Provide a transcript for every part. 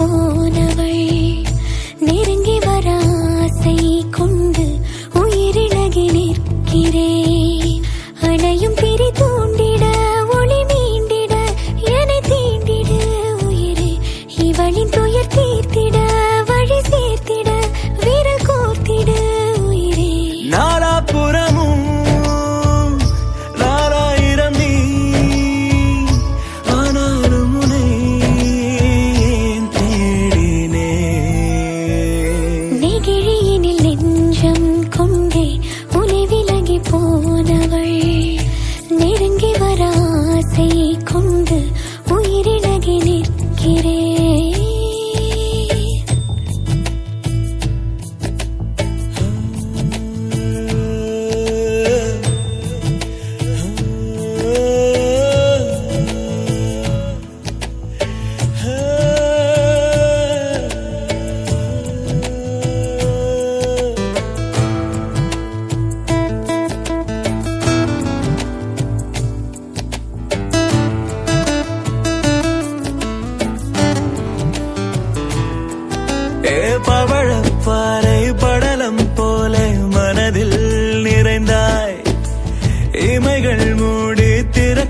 Oh, never.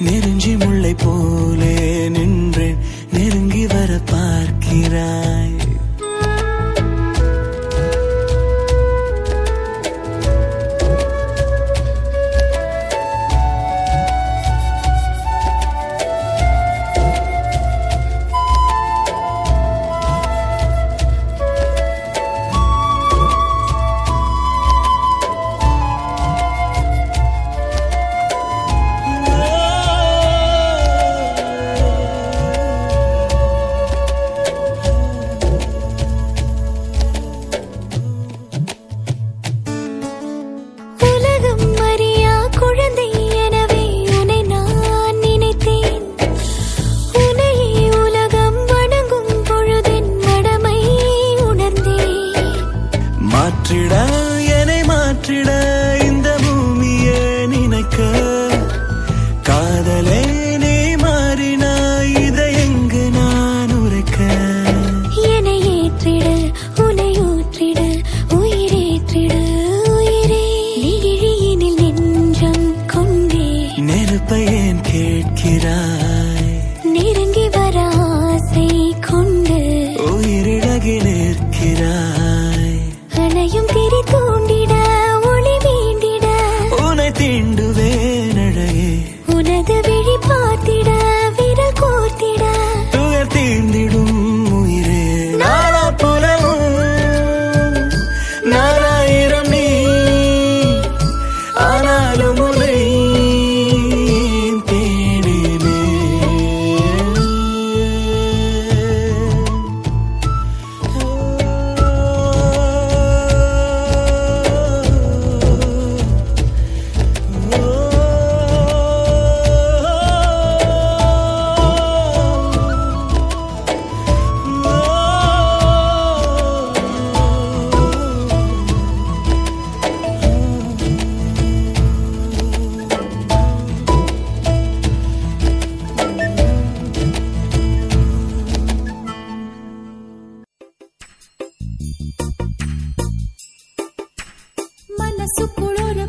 நெருஞ்சி முல்லை போலே நின்றேன் நெருங்கி வர பார்க்கிறாய். su color